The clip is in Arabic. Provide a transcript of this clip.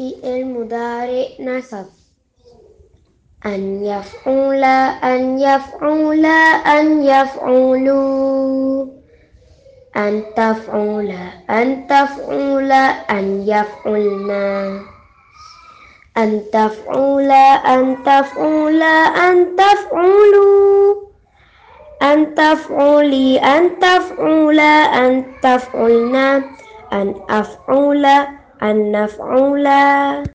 فعل مضارع نصب. أن يفعل أن يفعل أن يفعلوا أن تفعل أن تفعل أن يفعلنا. أن تفعل أن تفعل أن تفعلوا أن تفعلي أن تفعل أن تفعلنا. أن أفعل أن نفعل